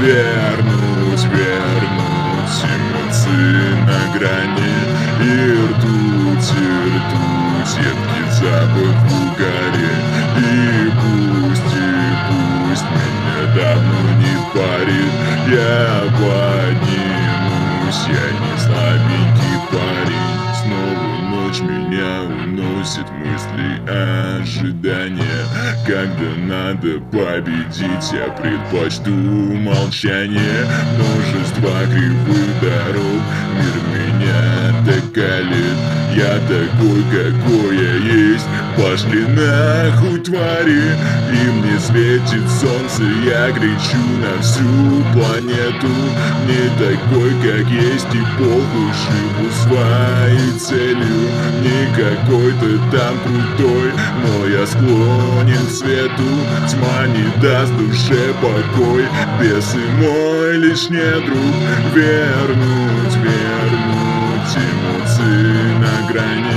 Вернуть, вернуть эмоции на грани. И ртуть, и ртуть, едкий запах в угаре. И пусть, и пусть меня давно не парит. Я поднимусь, уносит мысли ожидания. Когда надо победить, я предпочту молчание. Множество кривых дорог, мир меня так Я такой, какой я есть, пошли нахуй твари И мне светит солнце, я кричу на всю планету. Не такой, как есть и похуй, живу своей целью Не какой-то там крутой, но я склонен к свету Тьма не даст душе покой, бесы мой лишний друг Вернуть, вернуть эмоции на грани.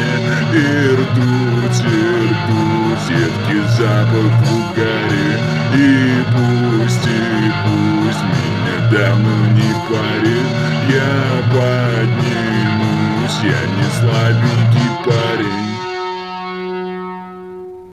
И ртуть, и ртуть, едкий запах в угаре И пусть, и пусть меня давно не парит Я поднимусь, я не слабенький парень